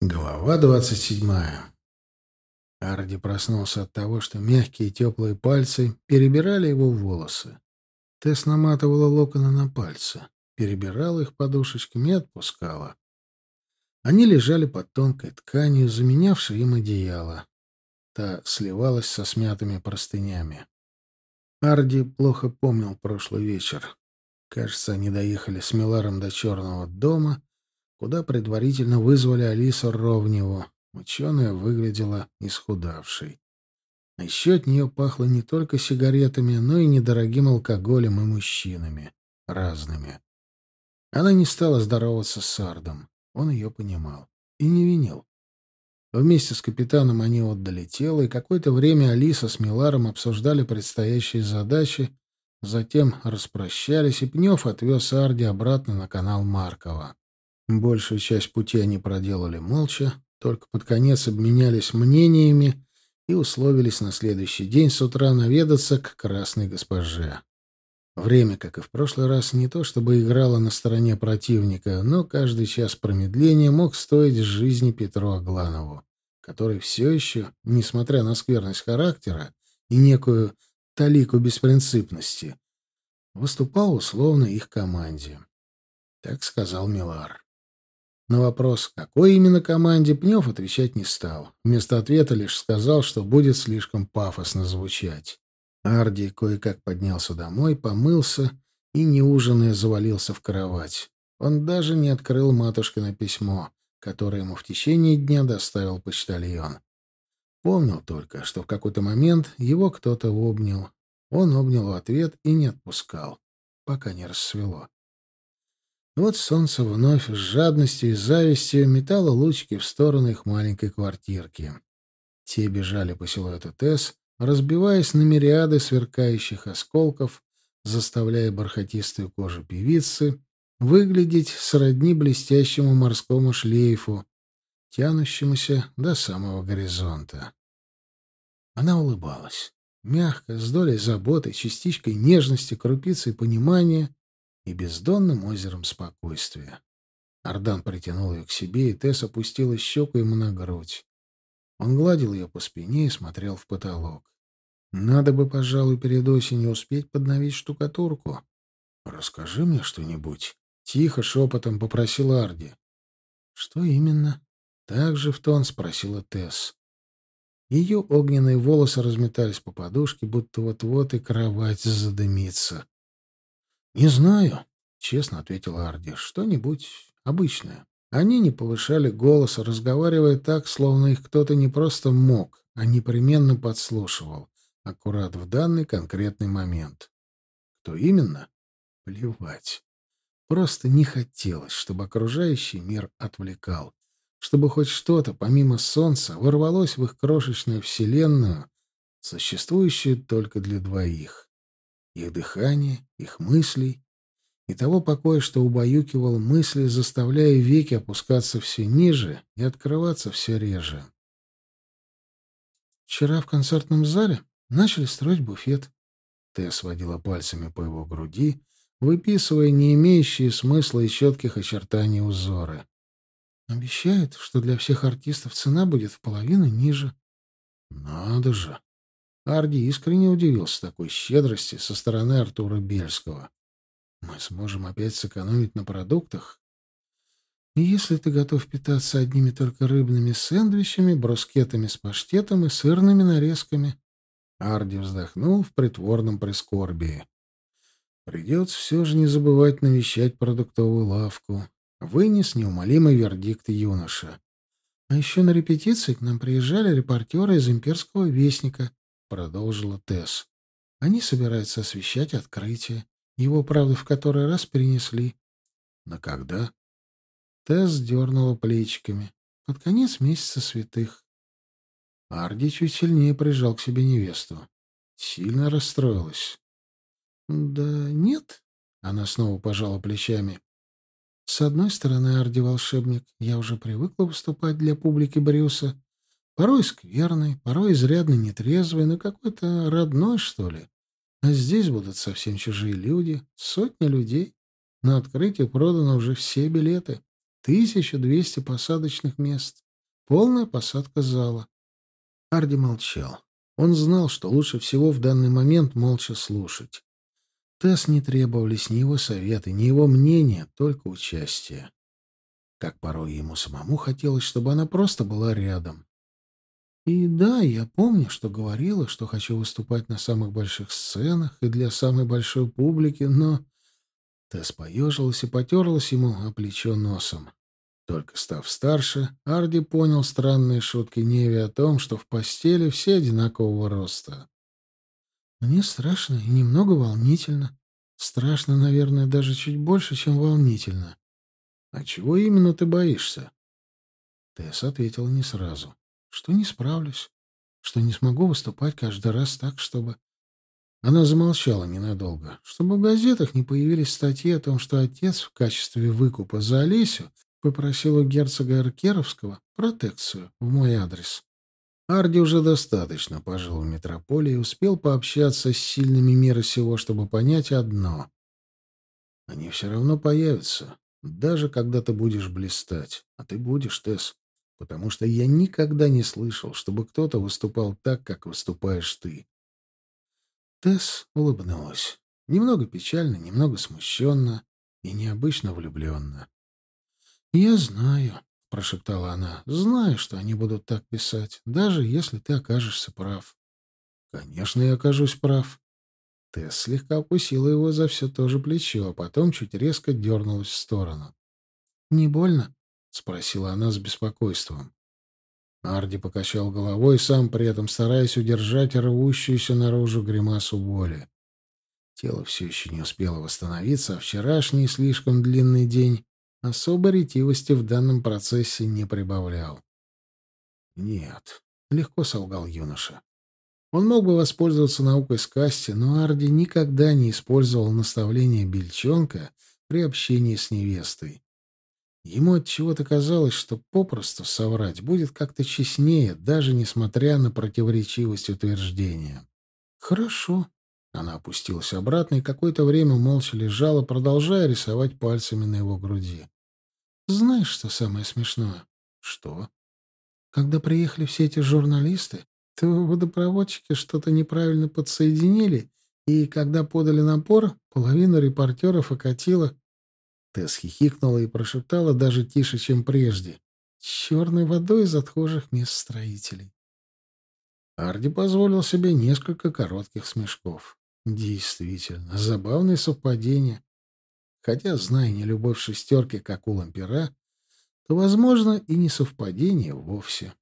Глава двадцать седьмая. Арди проснулся от того, что мягкие теплые пальцы перебирали его волосы. Тесс наматывала локоны на пальцы, перебирала их подушечками и отпускала. Они лежали под тонкой тканью, заменявшей им одеяло. Та сливалась со смятыми простынями. Арди плохо помнил прошлый вечер. Кажется, они доехали с Миларом до черного дома — куда предварительно вызвали Алису Ровневу. Ученая выглядела исхудавшей. А еще от нее пахло не только сигаретами, но и недорогим алкоголем и мужчинами. Разными. Она не стала здороваться с Сардом. Он ее понимал. И не винил. Вместе с капитаном они отдали тело, и какое-то время Алиса с Миларом обсуждали предстоящие задачи, затем распрощались, и Пнев отвез Арди обратно на канал Маркова. Большую часть пути они проделали молча, только под конец обменялись мнениями и условились на следующий день с утра наведаться к красной госпоже. Время, как и в прошлый раз, не то чтобы играло на стороне противника, но каждый час промедления мог стоить жизни Петру Агланову, который все еще, несмотря на скверность характера и некую талику беспринципности, выступал условно их команде. Так сказал Милар. На вопрос, какой именно команде, Пнев отвечать не стал. Вместо ответа лишь сказал, что будет слишком пафосно звучать. Арди кое-как поднялся домой, помылся и, не завалился в кровать. Он даже не открыл матушкино письмо, которое ему в течение дня доставил почтальон. Помнил только, что в какой-то момент его кто-то обнял. Он обнял в ответ и не отпускал, пока не рассвело. Вот солнце вновь с жадностью и завистью метало лучики в сторону их маленькой квартирки. Те бежали по силуэту Тесс, разбиваясь на мириады сверкающих осколков, заставляя бархатистую кожу певицы выглядеть сродни блестящему морскому шлейфу, тянущемуся до самого горизонта. Она улыбалась. Мягко, с долей заботы, частичкой нежности, крупицей понимания, и бездонным озером спокойствия. Ардан притянул ее к себе, и Тесс опустила щеку ему на грудь. Он гладил ее по спине и смотрел в потолок. Надо бы, пожалуй, перед осенью успеть подновить штукатурку. «Расскажи мне что-нибудь», — тихо, шепотом попросила Арди. «Что именно?» — так же в тон спросила Тесс. Ее огненные волосы разметались по подушке, будто вот-вот и кровать задымится. «Не знаю», — честно ответила Арди. «Что-нибудь обычное». Они не повышали голоса, разговаривая так, словно их кто-то не просто мог, а непременно подслушивал, аккурат в данный конкретный момент. Кто именно? Плевать. Просто не хотелось, чтобы окружающий мир отвлекал, чтобы хоть что-то, помимо солнца, ворвалось в их крошечную вселенную, существующую только для двоих их дыхание, их мыслей и того покоя, что убаюкивал мысли, заставляя веки опускаться все ниже и открываться все реже. Вчера в концертном зале начали строить буфет. Ты сводила пальцами по его груди, выписывая не имеющие смысла и четких очертаний узоры. Обещают, что для всех артистов цена будет в половину ниже. Надо же! Арди искренне удивился такой щедрости со стороны Артура Бельского. «Мы сможем опять сэкономить на продуктах?» «Если ты готов питаться одними только рыбными сэндвичами, брускетами с паштетом и сырными нарезками». Арди вздохнул в притворном прискорбии. «Придется все же не забывать навещать продуктовую лавку». Вынес неумолимый вердикт юноша. А еще на репетиции к нам приезжали репортеры из «Имперского вестника», — продолжила Тесс. «Они собираются освещать открытие. Его, правда, в который раз перенесли». «На когда?» Тесс дернула плечиками. «Под конец месяца святых». Арди чуть сильнее прижал к себе невесту. Сильно расстроилась. «Да нет», — она снова пожала плечами. «С одной стороны, Арди волшебник, я уже привыкла выступать для публики Брюса, Порой скверный, порой изрядно нетрезвый, но какой-то родной, что ли. А здесь будут совсем чужие люди, сотни людей. На открытие продано уже все билеты. 1200 посадочных мест. полная посадка зала. Арди молчал. Он знал, что лучше всего в данный момент молча слушать. Тесс не требовались ни его советы, ни его мнения, только участие. Как порой ему самому хотелось, чтобы она просто была рядом. И да, я помню, что говорила, что хочу выступать на самых больших сценах и для самой большой публики, но... Тесс поежилась и потерлась ему о плечо носом. Только став старше, Арди понял странные шутки Неви о том, что в постели все одинакового роста. Мне страшно и немного волнительно. Страшно, наверное, даже чуть больше, чем волнительно. А чего именно ты боишься? Тесс ответила не сразу. Что не справлюсь. Что не смогу выступать каждый раз так, чтобы... Она замолчала ненадолго, чтобы в газетах не появились статьи о том, что отец в качестве выкупа за Олесю попросил у герцога Аркеровского протекцию в мой адрес. Арди уже достаточно пожил в метрополии и успел пообщаться с сильными мира сего, чтобы понять одно. Они все равно появятся, даже когда ты будешь блистать. А ты будешь, Тесс, потому что я никогда не слышал, чтобы кто-то выступал так, как выступаешь ты. Тесс улыбнулась. Немного печально, немного смущенно и необычно влюбленно. «Я знаю», — прошептала она. «Знаю, что они будут так писать, даже если ты окажешься прав». «Конечно, я окажусь прав». Тесс слегка укусила его за все то же плечо, а потом чуть резко дернулась в сторону. «Не больно?» — спросила она с беспокойством. Арди покачал головой, сам при этом стараясь удержать рвущуюся наружу гримасу боли. Тело все еще не успело восстановиться, а вчерашний слишком длинный день особой ретивости в данном процессе не прибавлял. «Нет», — легко солгал юноша. Он мог бы воспользоваться наукой скасти, но Арди никогда не использовал наставления Бельчонка при общении с невестой. Ему от чего-то казалось, что попросту соврать будет как-то честнее, даже несмотря на противоречивость утверждения. «Хорошо». Она опустилась обратно и какое-то время молча лежала, продолжая рисовать пальцами на его груди. Знаешь, что самое смешное? Что? Когда приехали все эти журналисты, то водопроводчики что-то неправильно подсоединили, и когда подали напор, половина репортеров окатила. Тесс хихикнула и прошептала даже тише, чем прежде. Черной водой из отхожих мест строителей. Арди позволил себе несколько коротких смешков. Действительно, забавное совпадение хотя, зная нелюбовь шестерки как у лампера, то, возможно, и не совпадение вовсе.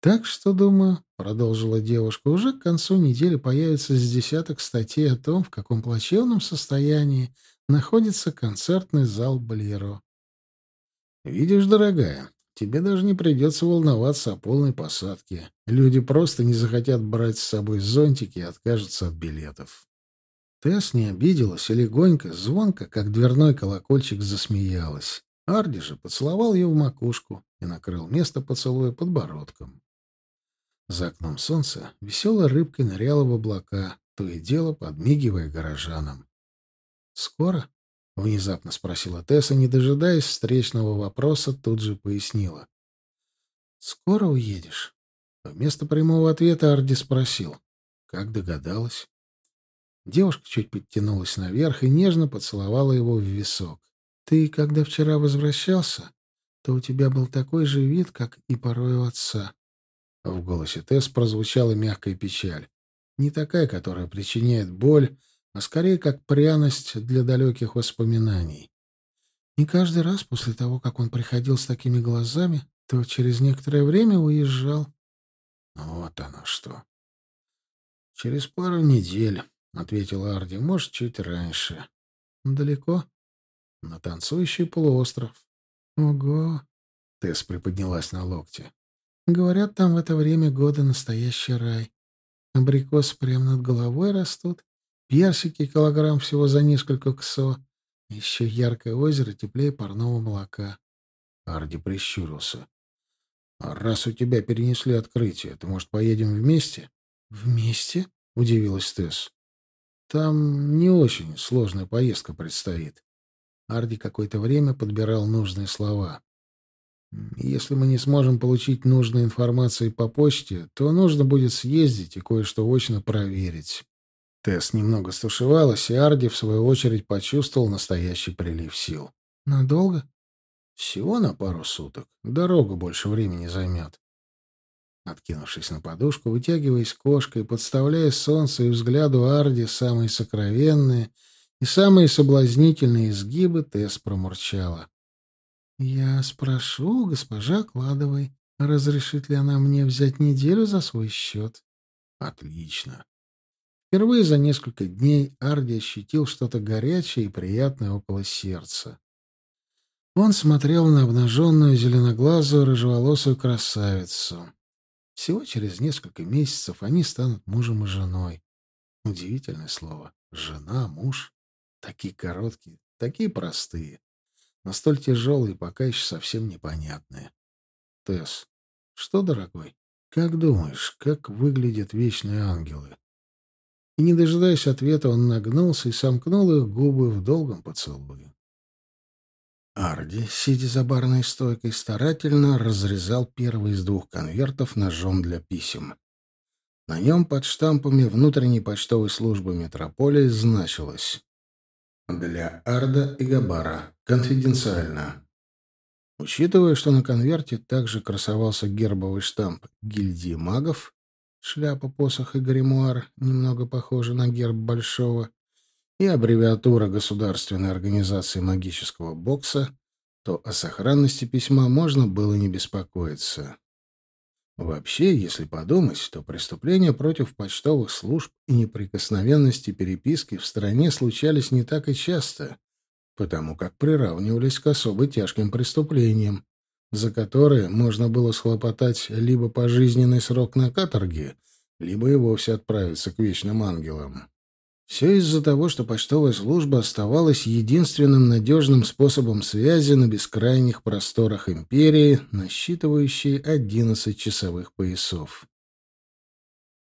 Так что, думаю, — продолжила девушка, — уже к концу недели появится с десяток статей о том, в каком плачевном состоянии находится концертный зал Болеро. Видишь, дорогая, тебе даже не придется волноваться о полной посадке. Люди просто не захотят брать с собой зонтики и откажутся от билетов. Тесс не обиделась и легонько, звонко, как дверной колокольчик, засмеялась. Арди же поцеловал ее в макушку и накрыл место поцелуя подбородком. За окном солнца веселой рыбкой ныряла в облака, то и дело подмигивая горожанам. «Скоро?» — внезапно спросила Тесса, не дожидаясь встречного вопроса, тут же пояснила. «Скоро уедешь?» Вместо прямого ответа Арди спросил. «Как догадалась?» Девушка чуть подтянулась наверх и нежно поцеловала его в висок. «Ты, когда вчера возвращался, то у тебя был такой же вид, как и порой у отца». В голосе Тесс прозвучала мягкая печаль. Не такая, которая причиняет боль, а скорее как пряность для далеких воспоминаний. И каждый раз после того, как он приходил с такими глазами, то через некоторое время уезжал. Вот оно что. Через пару недель — ответил Арди. — Может, чуть раньше. — Далеко? — На танцующий полуостров. — Ого! — Тесс приподнялась на локте. — Говорят, там в это время года настоящий рай. Абрикосы прямо над головой растут, персики килограмм всего за несколько ксо, еще яркое озеро теплее парного молока. Арди прищурился. — А раз у тебя перенесли открытие, то, может, поедем вместе? — Вместе? — удивилась Тесс. Там не очень сложная поездка предстоит. Арди какое-то время подбирал нужные слова. Если мы не сможем получить нужной информации по почте, то нужно будет съездить и кое-что очно проверить. Тесс немного стушевалась, и Арди, в свою очередь, почувствовал настоящий прилив сил. «Надолго?» «Всего на пару суток. Дорога больше времени займет». Откинувшись на подушку, вытягиваясь кошкой, подставляя солнце и взгляду Арди самые сокровенные и самые соблазнительные изгибы, Тесс промурчала. «Я спрошу госпожа Кладовой, разрешит ли она мне взять неделю за свой счет?» «Отлично. Впервые за несколько дней Арди ощутил что-то горячее и приятное около сердца. Он смотрел на обнаженную зеленоглазую рыжеволосую красавицу. Всего через несколько месяцев они станут мужем и женой. Удивительное слово. Жена, муж. Такие короткие, такие простые. Но столь тяжелые, пока еще совсем непонятные. Тесс, что, дорогой, как думаешь, как выглядят вечные ангелы? И, не дожидаясь ответа, он нагнулся и сомкнул их губы в долгом поцелуе. Арди, сидя за барной стойкой, старательно разрезал первый из двух конвертов ножом для писем. На нем под штампами внутренней почтовой службы метрополии значилось «Для Арда и Габара. Конфиденциально». Учитывая, что на конверте также красовался гербовый штамп гильдии магов, Шляпа, посох и гримуар немного похожи на герб Большого, и аббревиатура Государственной организации магического бокса, то о сохранности письма можно было не беспокоиться. Вообще, если подумать, то преступления против почтовых служб и неприкосновенности переписки в стране случались не так и часто, потому как приравнивались к особо тяжким преступлениям, за которые можно было схлопотать либо пожизненный срок на каторге, либо и вовсе отправиться к вечным ангелам. Все из-за того, что почтовая служба оставалась единственным надежным способом связи на бескрайних просторах империи, насчитывающей 11 часовых поясов.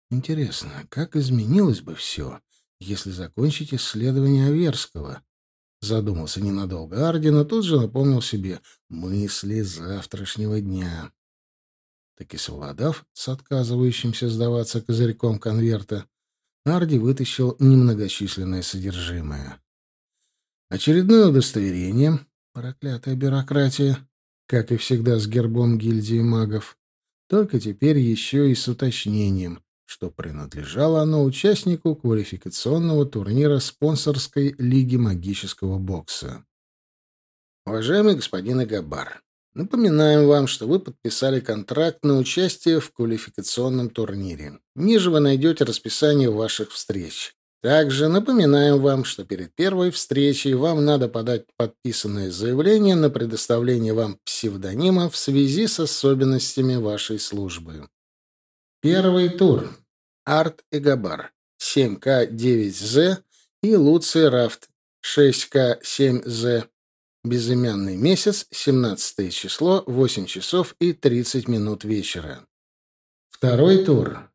Интересно, как изменилось бы все, если закончить исследование Аверского, Задумался ненадолго Арди, но тут же напомнил себе мысли завтрашнего дня. Таки совладав с отказывающимся сдаваться козырьком конверта, Арди вытащил немногочисленное содержимое. Очередное удостоверение, проклятая бюрократия, как и всегда с гербом гильдии магов, только теперь еще и с уточнением, что принадлежало оно участнику квалификационного турнира спонсорской лиги магического бокса. Уважаемый господин Агабар, напоминаем вам, что вы подписали контракт на участие в квалификационном турнире. Ниже вы найдете расписание ваших встреч. Также напоминаем вам, что перед первой встречей вам надо подать подписанное заявление на предоставление вам псевдонима в связи с особенностями вашей службы. Первый тур. Арт и Габар. 7К9З и Луций Рафт. 6К7З. Безымянный месяц, 17 число, 8 часов и 30 минут вечера. Второй тур.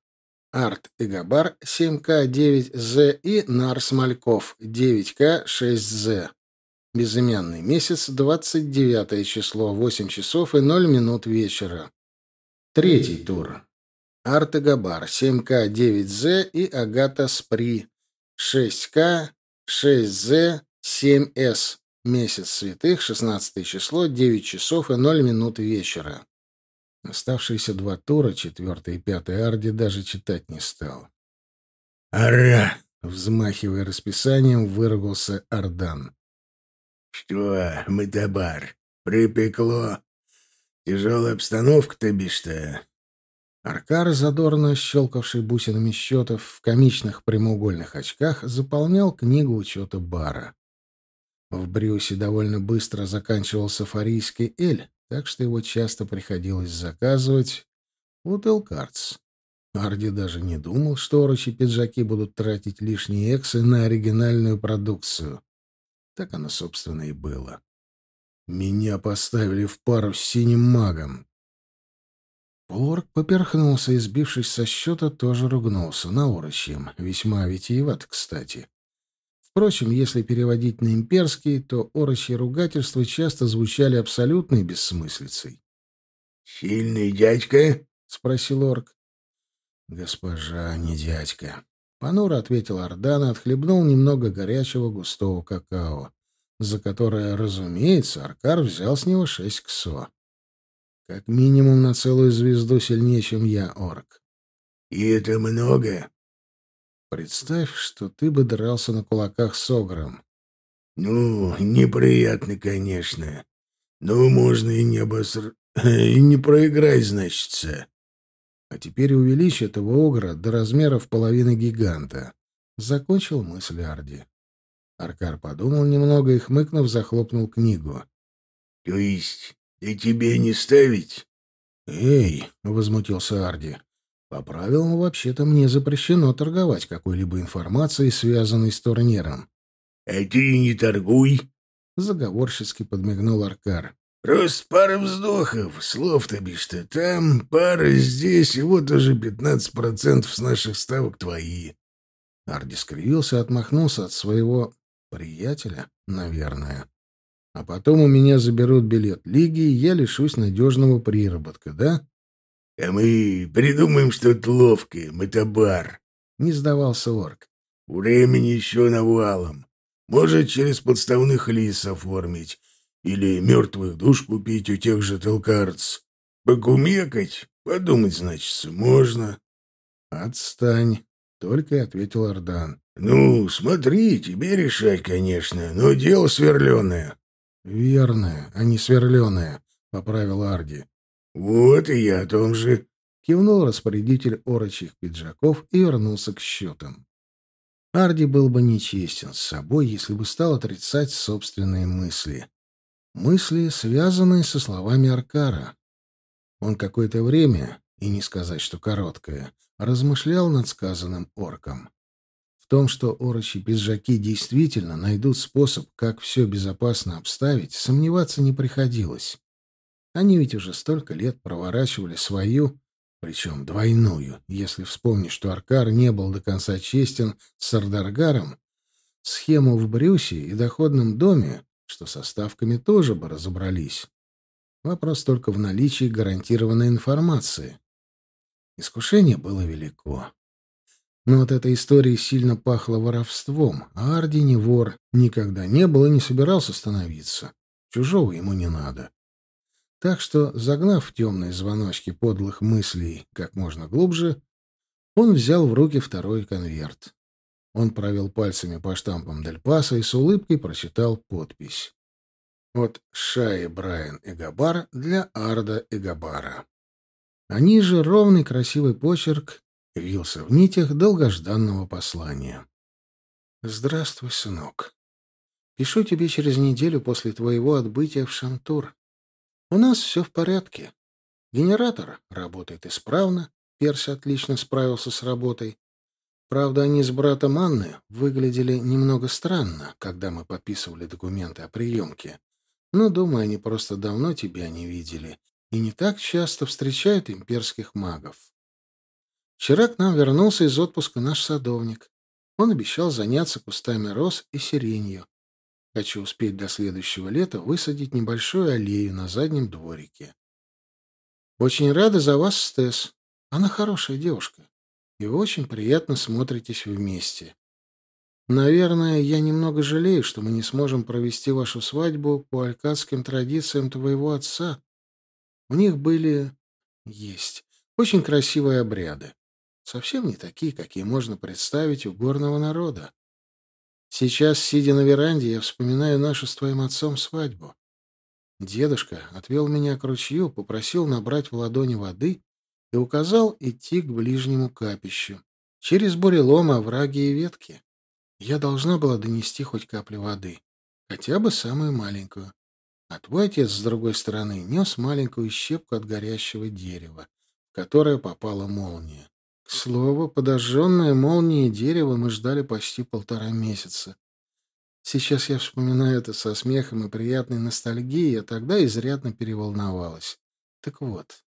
Арт и Габар 7К9З и Нарс Мальков 9К6З. Безымянный месяц, 29 число, 8 часов и 0 минут вечера. Третий тур. Арта Габар 7К9З и Агата Спри 6К 6З 7С. Месяц святых, 16 число, 9 часов и 0 минут вечера. Оставшиеся два тура, четвертый и пятый Арди, даже читать не стал. «Ара!» — взмахивая расписанием, выругался Ардан. «Что, Матабар, припекло? Тяжелая обстановка-то бишь-то?» Аркар, задорно щелкавший бусинами счетов в комичных прямоугольных очках, заполнял книгу учета бара. В Брюсе довольно быстро заканчивался фарийский эль, так что его часто приходилось заказывать у Телкартс. Арди даже не думал, что орочи пиджаки будут тратить лишние эксы на оригинальную продукцию. Так оно, собственно, и было. Меня поставили в пару с синим магом. Полуорг поперхнулся и, сбившись со счета, тоже ругнулся на орочьем. Весьма витиеват, кстати. Впрочем, если переводить на имперский, то орочьи ругательства часто звучали абсолютной бессмыслицей. «Сильный дядька?» — спросил орк. «Госпожа, не дядька», — понуро ответил Ордан отхлебнул немного горячего густого какао, за которое, разумеется, Аркар взял с него шесть ксо. Как минимум на целую звезду сильнее, чем я, орк. «И это много?» «Представь, что ты бы дрался на кулаках с Огром». «Ну, неприятно, конечно. Но можно и не обоср... и не проиграть, значится». А теперь увеличь этого Огра до размеров половины гиганта. Закончил мысль Арди. Аркар подумал немного и, хмыкнув, захлопнул книгу. — То есть и тебе не ставить? «Эй!» — возмутился Арди. «По правилам, вообще-то мне запрещено торговать какой-либо информацией, связанной с турниром». «А ты не торгуй!» — заговорчески подмигнул Аркар. «Просто пара вздохов, слов-то бишь-то там, пара здесь, и вот уже пятнадцать процентов с наших ставок твои». Арди скривился, отмахнулся от своего приятеля, наверное. А потом у меня заберут билет лиги, и я лишусь надежного приработка, да? — А мы придумаем что-то ловкое, мотобар. Не сдавался орк. — Времени еще навалом. Может, через подставных лис оформить. Или мертвых душ купить у тех же Телкарц. Покумекать, подумать, значит, можно. — Отстань, — только и ответил Ардан. — Ну, смотри, тебе решать, конечно, но дело сверленое. «Верное, а не сверленое», — поправил Арди. «Вот и я о том же», — кивнул распорядитель орочих пиджаков и вернулся к счетам. Арди был бы нечестен с собой, если бы стал отрицать собственные мысли. Мысли, связанные со словами Аркара. Он какое-то время, и не сказать, что короткое, размышлял над сказанным орком том, что орочи пиджаки действительно найдут способ, как все безопасно обставить, сомневаться не приходилось. Они ведь уже столько лет проворачивали свою, причем двойную, если вспомнить, что Аркар не был до конца честен с Ардаргаром, схему в Брюсе и доходном доме, что со ставками тоже бы разобрались. Вопрос только в наличии гарантированной информации. Искушение было велико. Но от этой истории сильно пахло воровством, а Арди не вор, никогда не был и не собирался становиться. Чужого ему не надо. Так что, загнав темные звоночки подлых мыслей как можно глубже, он взял в руки второй конверт. Он провел пальцами по штампам Дель Паса и с улыбкой прочитал подпись. От Шаи Брайан Эгабар для Арда Эгабара. А ниже ровный красивый почерк вился в нитях долгожданного послания. «Здравствуй, сынок. Пишу тебе через неделю после твоего отбытия в Шамтур. У нас все в порядке. Генератор работает исправно, Перси отлично справился с работой. Правда, они с братом Анны выглядели немного странно, когда мы подписывали документы о приемке. Но, думаю, они просто давно тебя не видели и не так часто встречают имперских магов. Вчера к нам вернулся из отпуска наш садовник. Он обещал заняться кустами роз и сиренью. Хочу успеть до следующего лета высадить небольшую аллею на заднем дворике. Очень рада за вас, Стес. Она хорошая девушка. И вы очень приятно смотритесь вместе. Наверное, я немного жалею, что мы не сможем провести вашу свадьбу по алькадским традициям твоего отца. У них были... есть очень красивые обряды. Совсем не такие, какие можно представить у горного народа. Сейчас, сидя на веранде, я вспоминаю нашу с твоим отцом свадьбу. Дедушка отвел меня к ручью, попросил набрать в ладони воды и указал идти к ближнему капищу. Через буреломы, овраги и ветки. Я должна была донести хоть каплю воды, хотя бы самую маленькую. А твой отец, с другой стороны, нес маленькую щепку от горящего дерева, в которое попала молния. К слову, подожженное молнией дерево мы ждали почти полтора месяца. Сейчас я вспоминаю это со смехом и приятной ностальгией, а тогда изрядно переволновалась. Так вот,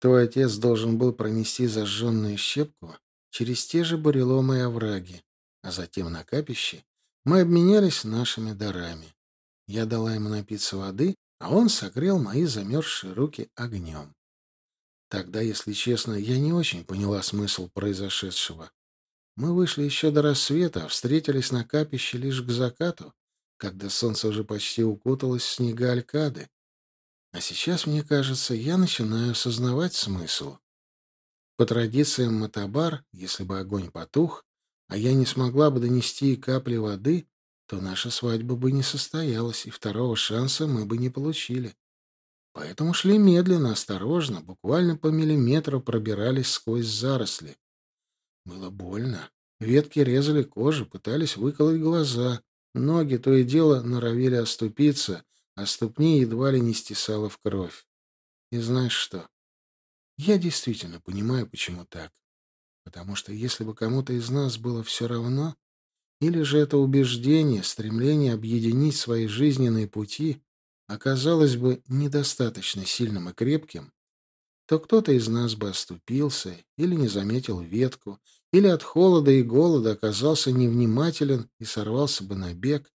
твой отец должен был пронести зажженную щепку через те же буреломы и овраги, а затем на капище мы обменялись нашими дарами. Я дала ему напиться воды, а он согрел мои замерзшие руки огнем. Тогда, если честно, я не очень поняла смысл произошедшего. Мы вышли еще до рассвета, а встретились на капище лишь к закату, когда солнце уже почти укуталось в снега Алькады. А сейчас, мне кажется, я начинаю осознавать смысл. По традициям Матабар, если бы огонь потух, а я не смогла бы донести и капли воды, то наша свадьба бы не состоялась, и второго шанса мы бы не получили. Поэтому шли медленно, осторожно, буквально по миллиметру пробирались сквозь заросли. Было больно. Ветки резали кожу, пытались выколоть глаза. Ноги то и дело норовили оступиться, а ступни едва ли не стесала в кровь. И знаешь что? Я действительно понимаю, почему так. Потому что если бы кому-то из нас было все равно, или же это убеждение, стремление объединить свои жизненные пути оказалось бы недостаточно сильным и крепким, то кто-то из нас бы оступился или не заметил ветку, или от холода и голода оказался невнимателен и сорвался бы на бег.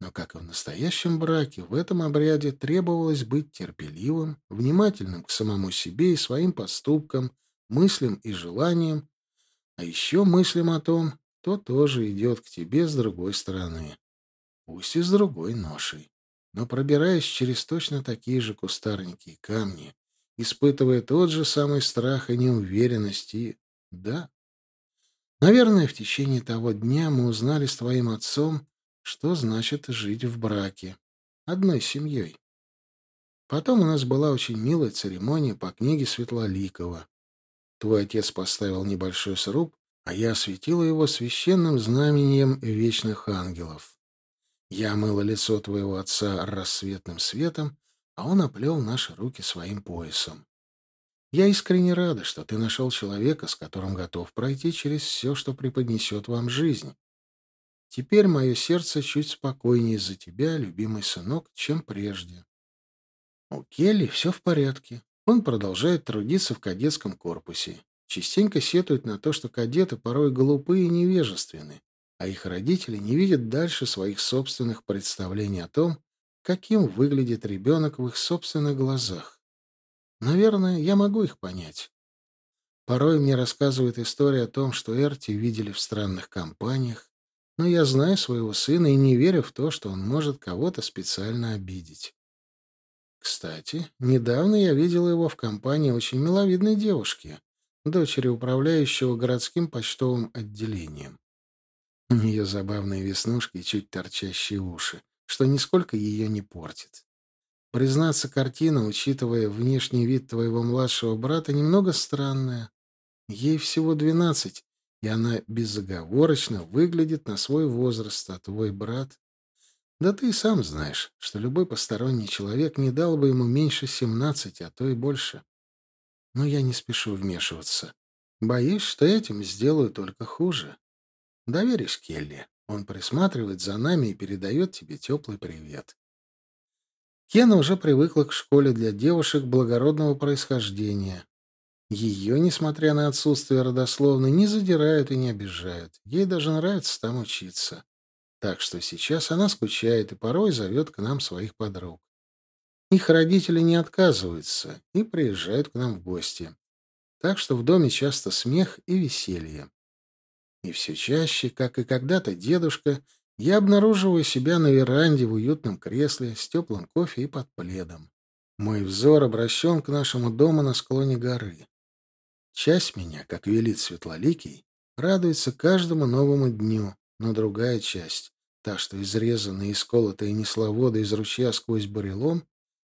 Но, как и в настоящем браке, в этом обряде требовалось быть терпеливым, внимательным к самому себе и своим поступкам, мыслям и желаниям, а еще мыслям о том, кто тоже идет к тебе с другой стороны, пусть и с другой ношей, но пробираясь через точно такие же кустарники и камни, испытывая тот же самый страх и неуверенность, и... да. Наверное, в течение того дня мы узнали с твоим отцом, что значит жить в браке, одной семьей. Потом у нас была очень милая церемония по книге Светлоликова. Твой отец поставил небольшой сруб, а я осветила его священным знамением вечных ангелов. Я омыла лицо твоего отца рассветным светом, а он оплел наши руки своим поясом. Я искренне рада, что ты нашел человека, с которым готов пройти через все, что преподнесет вам жизнь. Теперь мое сердце чуть спокойнее из-за тебя, любимый сынок, чем прежде. У Келли все в порядке. Он продолжает трудиться в кадетском корпусе. Частенько сетует на то, что кадеты порой глупы и невежественны, а их родители не видят дальше своих собственных представлений о том, каким выглядит ребенок в их собственных глазах. Наверное, я могу их понять. Порой мне рассказывают истории о том, что Эрти видели в странных компаниях, но я знаю своего сына и не верю в то, что он может кого-то специально обидеть. Кстати, недавно я видела его в компании очень миловидной девушки, дочери управляющего городским почтовым отделением. У нее забавные веснушки и чуть торчащие уши что нисколько ее не портит. Признаться, картина, учитывая внешний вид твоего младшего брата, немного странная. Ей всего двенадцать, и она безоговорочно выглядит на свой возраст, а твой брат... Да ты и сам знаешь, что любой посторонний человек не дал бы ему меньше семнадцати, а то и больше. Но я не спешу вмешиваться. Боюсь, что этим сделаю только хуже. Доверишь Келли. Он присматривает за нами и передает тебе теплый привет. Кена уже привыкла к школе для девушек благородного происхождения. Ее, несмотря на отсутствие родословной, не задирают и не обижают. Ей даже нравится там учиться. Так что сейчас она скучает и порой зовет к нам своих подруг. Их родители не отказываются и приезжают к нам в гости. Так что в доме часто смех и веселье. И все чаще, как и когда-то дедушка, я обнаруживаю себя на веранде в уютном кресле с теплым кофе и под пледом. Мой взор обращен к нашему дому на склоне горы. Часть меня, как велит Светлоликий, радуется каждому новому дню, но другая часть, та, что изрезанная и сколотая несла воду из ручья сквозь бурелом,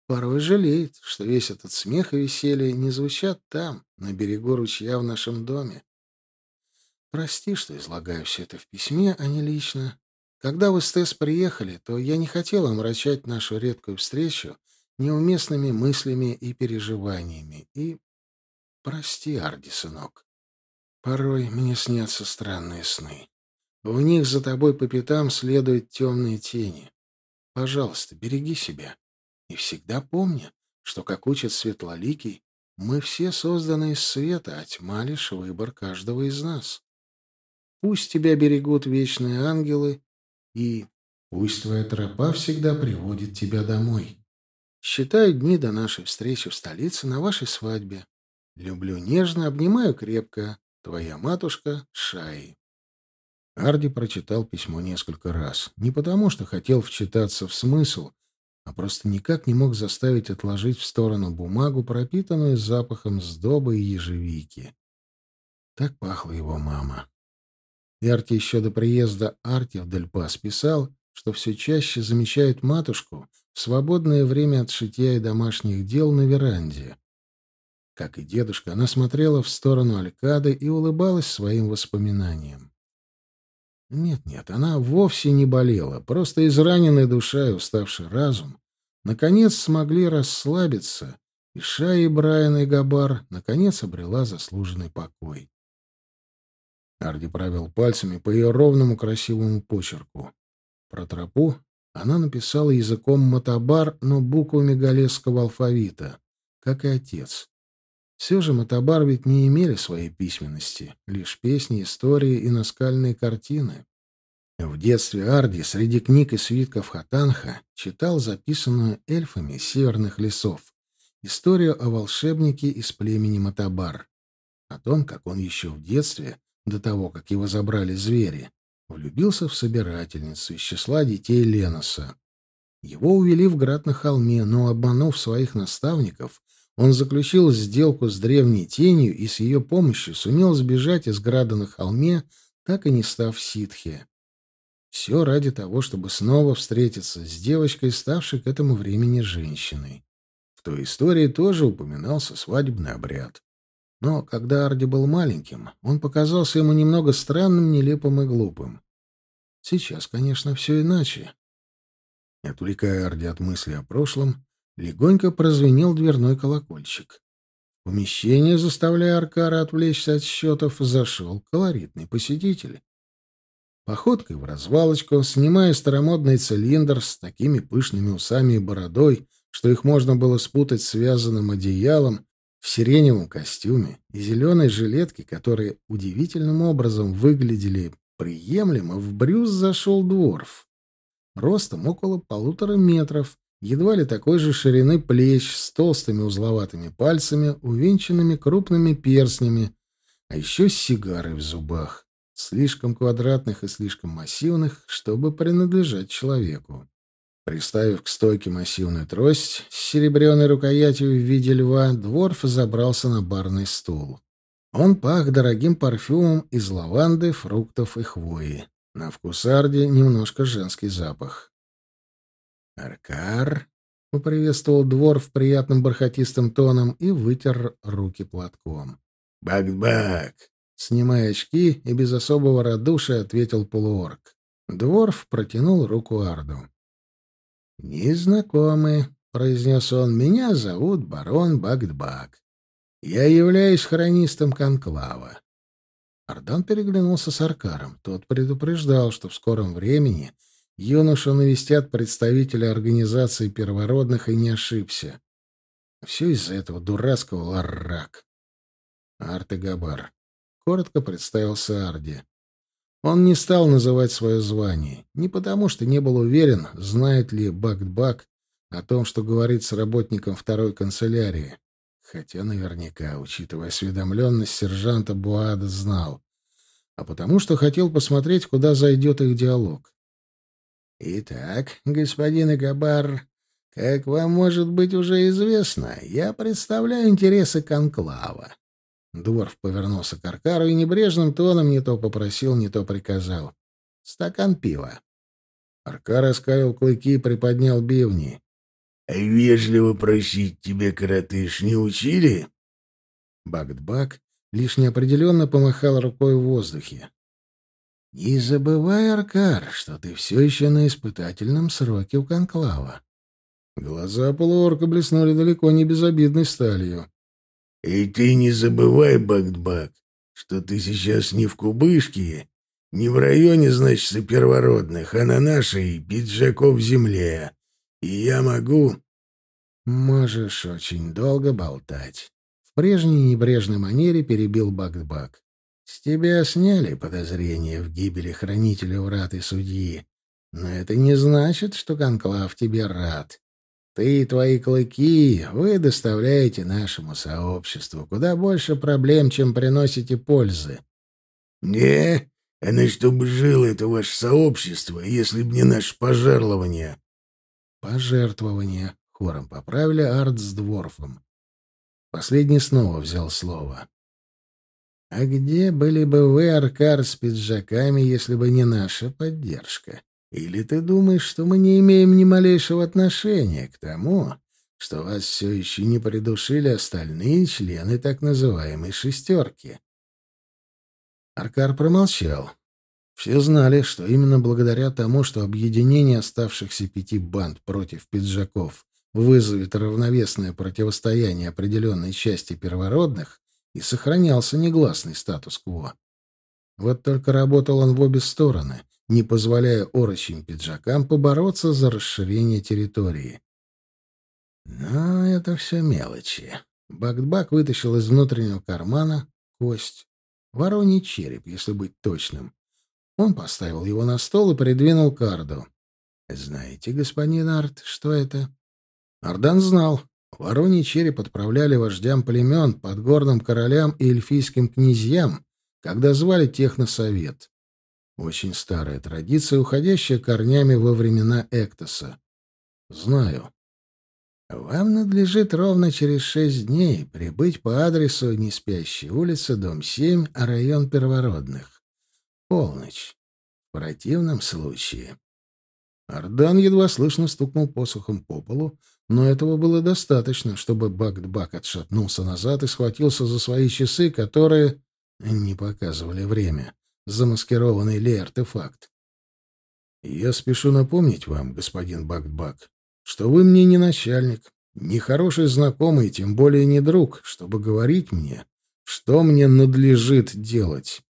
порой жалеет, что весь этот смех и веселье не звучат там, на берегу ручья в нашем доме. Прости, что излагаю все это в письме, а не лично. Когда вы с Тесс приехали, то я не хотел омрачать нашу редкую встречу неуместными мыслями и переживаниями. И прости, Арди, сынок. Порой мне снятся странные сны. В них за тобой по пятам следуют темные тени. Пожалуйста, береги себя. И всегда помни, что, как учит Светлоликий, мы все созданы из света, а тьма — лишь выбор каждого из нас. Пусть тебя берегут вечные ангелы, и пусть твоя тропа всегда приводит тебя домой. Считаю дни до нашей встречи в столице на вашей свадьбе. Люблю нежно, обнимаю крепко. Твоя матушка Шаи. Арди прочитал письмо несколько раз. Не потому, что хотел вчитаться в смысл, а просто никак не мог заставить отложить в сторону бумагу, пропитанную запахом сдобы и ежевики. Так пахла его мама. И Арти еще до приезда Арти в Дельпас писал, что все чаще замечает матушку в свободное время от шитья и домашних дел на веранде. Как и дедушка, она смотрела в сторону Алькады и улыбалась своим воспоминаниям. Нет-нет, она вовсе не болела, просто израненная душа и уставший разум наконец смогли расслабиться, и Шаи, Брайан и Габар наконец обрела заслуженный покой. Арди провел пальцами по ее ровному красивому почерку. Про тропу она написала языком матабар, но буквами галесского алфавита, как и отец. Все же матабар ведь не имели своей письменности, лишь песни, истории и наскальные картины. В детстве Арди среди книг и свитков Хатанха читал записанную эльфами северных лесов историю о волшебнике из племени Матабар, о том, как он еще в детстве, до того, как его забрали звери, влюбился в собирательницу из числа детей Леноса. Его увели в град на холме, но, обманув своих наставников, он заключил сделку с древней тенью и с ее помощью сумел сбежать из града на холме, так и не став ситхи. Все ради того, чтобы снова встретиться с девочкой, ставшей к этому времени женщиной. В той истории тоже упоминался свадебный обряд. Но когда Арди был маленьким, он показался ему немного странным, нелепым и глупым. Сейчас, конечно, все иначе. Отвлекая Арди от мысли о прошлом, легонько прозвенел дверной колокольчик. В помещение, заставляя Аркара отвлечься от счетов, зашел колоритный посетитель. Походкой в развалочку, снимая старомодный цилиндр с такими пышными усами и бородой, что их можно было спутать связанным одеялом, в сиреневом костюме и зеленой жилетке, которые удивительным образом выглядели приемлемо, в Брюс зашел дворф. Ростом около полутора метров, едва ли такой же ширины плеч, с толстыми узловатыми пальцами, увенчанными крупными перстнями, а еще с сигарой в зубах, слишком квадратных и слишком массивных, чтобы принадлежать человеку. Приставив к стойке массивную трость с серебряной рукоятью в виде льва, Дворф забрался на барный стул. Он пах дорогим парфюмом из лаванды, фруктов и хвои. На вкус Арди немножко женский запах. «Аркар?» — поприветствовал Дворф приятным бархатистым тоном и вытер руки платком. «Бак-бак!» — снимая очки и без особого радушия ответил полуорг. Дворф протянул руку Арду. «Незнакомы», — произнес он. «Меня зовут барон Багдбак. Я являюсь хронистом Конклава». Ардан переглянулся с Аркаром. Тот предупреждал, что в скором времени юношу навестят представители организации первородных и не ошибся. Все из-за этого дурацкого ларрак. Арт и Габар. Коротко представился Арди. Он не стал называть свое звание, не потому что не был уверен, знает ли Бак-Бак о том, что говорит с работником второй канцелярии. Хотя наверняка, учитывая осведомленность сержанта Буада, знал. А потому что хотел посмотреть, куда зайдет их диалог. «Итак, господин Игабар, как вам может быть уже известно, я представляю интересы Конклава. Дворф повернулся к Аркару и небрежным тоном не то попросил, не то приказал. «Стакан пива». Аркар оскалил клыки и приподнял бивни. «А вежливо просить тебя, коротыш, не учили?» Багдбак лишь неопределенно помахал рукой в воздухе. «Не забывай, Аркар, что ты все еще на испытательном сроке у Конклава». Глаза полуорка блеснули далеко не безобидной сталью. И ты не забывай, Багдбак, что ты сейчас не в Кубышке, не в районе, значит, первородных, а на нашей пиджаков земле. И я могу... Можешь очень долго болтать. В прежней небрежной манере перебил Багдбак. С тебя сняли подозрения в гибели хранителя врат и судьи. Но это не значит, что Конклав тебе рад. Ты и твои клыки вы доставляете нашему сообществу куда больше проблем, чем приносите пользы. — Не, а на что бы жило это ваше сообщество, если б не наше пожертвование? — Пожертвование, — хором поправили Арт с Дворфом. Последний снова взял слово. — А где были бы вы, Аркар, с пиджаками, если бы не наша поддержка? Или ты думаешь, что мы не имеем ни малейшего отношения к тому, что вас все еще не придушили остальные члены так называемой «шестерки»?» Аркар промолчал. Все знали, что именно благодаря тому, что объединение оставшихся пяти банд против пиджаков вызовет равновесное противостояние определенной части первородных, и сохранялся негласный статус-кво. Вот только работал он в обе стороны, не позволяя орочим пиджакам побороться за расширение территории. Но это все мелочи. Бакдбак вытащил из внутреннего кармана кость. Вороний череп, если быть точным. Он поставил его на стол и придвинул карду. «Знаете, господин Арт, что это?» Ардан знал. Вороний череп отправляли вождям племен, подгорным королям и эльфийским князьям, когда звали тех на совет. Очень старая традиция, уходящая корнями во времена Эктоса. Знаю. Вам надлежит ровно через шесть дней прибыть по адресу Неспящей улица, дом 7, а район Первородных. Полночь. В противном случае... Ардан едва слышно стукнул посохом по полу, но этого было достаточно, чтобы Бакдбак отшатнулся назад и схватился за свои часы, которые не показывали время замаскированный ли артефакт. Я спешу напомнить вам, господин Бакбак, что вы мне не начальник, не хороший знакомый, тем более не друг, чтобы говорить мне, что мне надлежит делать.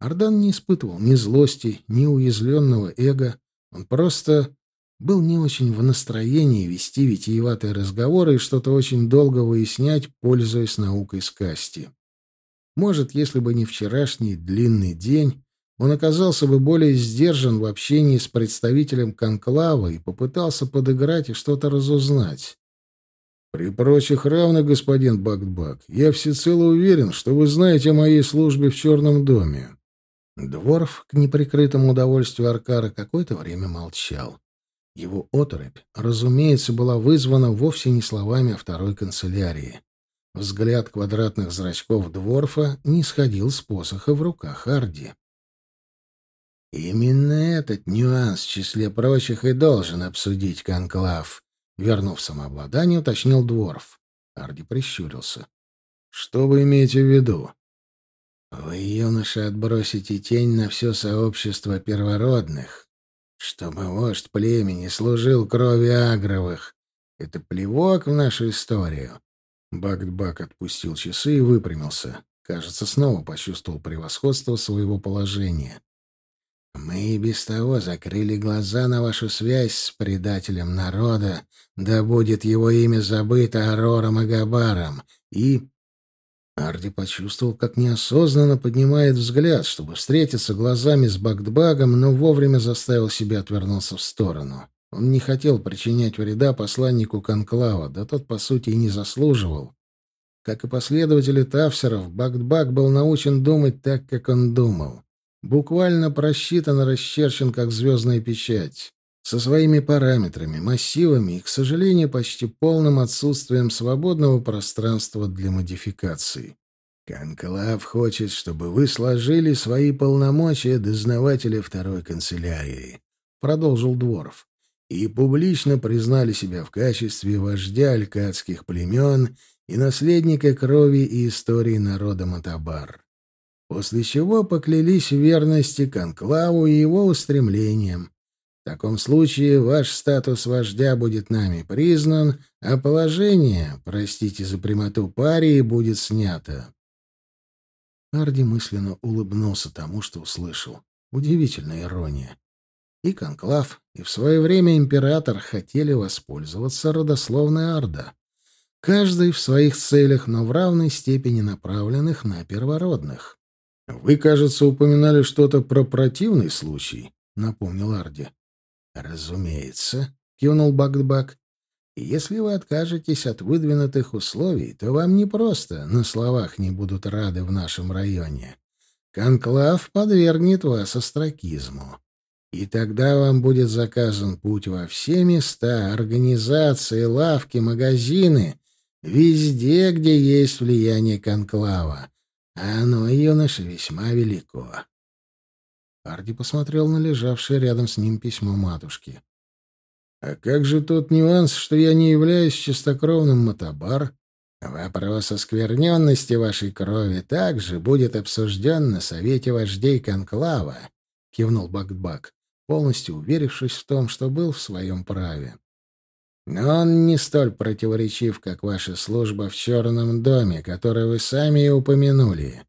Ардан не испытывал ни злости, ни уязвленного эго. Он просто был не очень в настроении вести витиеватые разговоры и что-то очень долго выяснять, пользуясь наукой скасти. Может, если бы не вчерашний длинный день, он оказался бы более сдержан в общении с представителем конклава и попытался подыграть и что-то разузнать. «При прочих равных, господин Бакбак, я всецело уверен, что вы знаете о моей службе в Черном доме». Дворф, к неприкрытому удовольствию Аркара, какое-то время молчал. Его оторопь, разумеется, была вызвана вовсе не словами о второй канцелярии. Взгляд квадратных зрачков Дворфа не сходил с посоха в руках Арди. «Именно этот нюанс в числе прочих и должен обсудить Конклав», — вернув самообладание, уточнил Дворф. Арди прищурился. «Что вы имеете в виду?» «Вы, юноша, отбросите тень на все сообщество первородных, чтобы вождь племени служил крови агровых. Это плевок в нашу историю. Бак-бак отпустил часы и выпрямился. Кажется, снова почувствовал превосходство своего положения. «Мы и без того закрыли глаза на вашу связь с предателем народа, да будет его имя забыто Арором и Габаром, и...» Арди почувствовал, как неосознанно поднимает взгляд, чтобы встретиться глазами с Багдбагом, но вовремя заставил себя отвернуться в сторону. Он не хотел причинять вреда посланнику Конклава, да тот, по сути, и не заслуживал. Как и последователи Тавсеров, Багдбак был научен думать так, как он думал. Буквально просчитан и расчерчен, как звездная печать. Со своими параметрами, массивами и, к сожалению, почти полным отсутствием свободного пространства для модификаций. Конклав хочет, чтобы вы сложили свои полномочия дознавателя второй канцелярии, — продолжил Дворов и публично признали себя в качестве вождя алькадских племен и наследника крови и истории народа Матабар. После чего поклялись в верности Конклаву и его устремлениям. В таком случае ваш статус вождя будет нами признан, а положение, простите за прямоту парии, будет снято. Арди мысленно улыбнулся тому, что услышал. Удивительная ирония. И Конклав, и в свое время император хотели воспользоваться родословной Орда. Каждый в своих целях, но в равной степени направленных на первородных. «Вы, кажется, упоминали что-то про противный случай», — напомнил Арди. «Разумеется», — кивнул Багдбак. Если вы откажетесь от выдвинутых условий, то вам не просто на словах не будут рады в нашем районе. Конклав подвергнет вас остракизму. И тогда вам будет заказан путь во все места, организации, лавки, магазины, везде, где есть влияние конклава. А оно, юноша, весьма велико. Арди посмотрел на лежавшее рядом с ним письмо матушки. «А как же тот нюанс, что я не являюсь чистокровным мотобар?» «Вопрос о скверненности вашей крови также будет обсужден на Совете вождей Конклава», — кивнул Бакбак, полностью уверившись в том, что был в своем праве. «Но он не столь противоречив, как ваша служба в Черном доме, которую вы сами и упомянули.